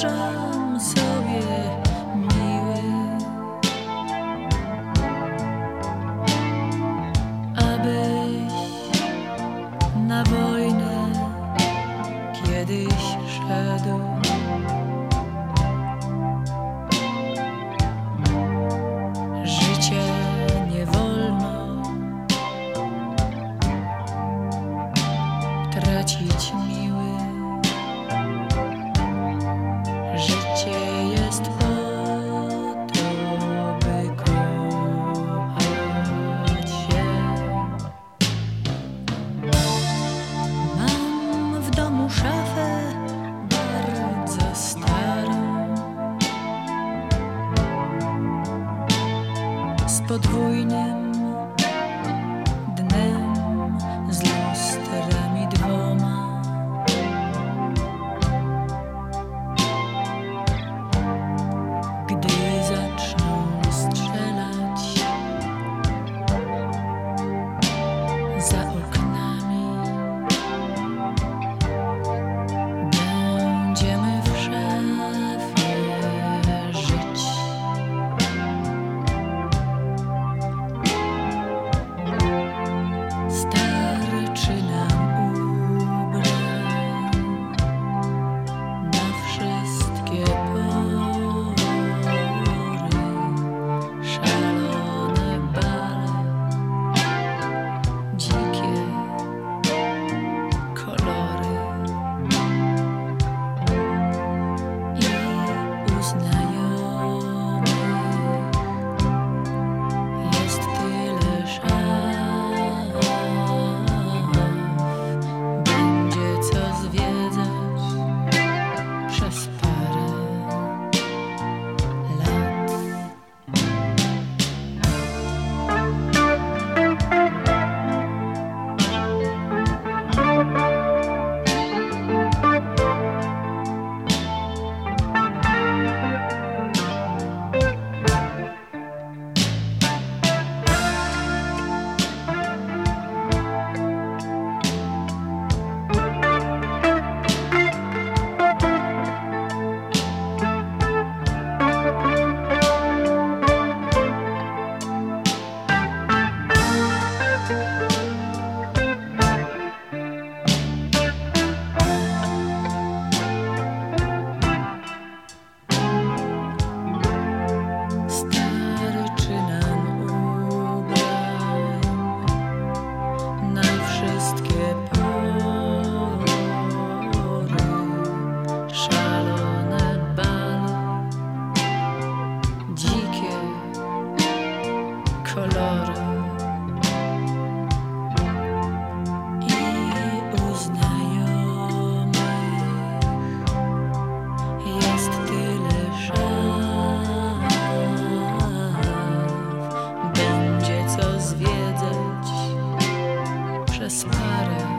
wyobrażam sobie miły, abyś na wojnę kiedyś szedł. podwójnie kolory i u jest tyle szans, będzie co zwiedzać przez parę.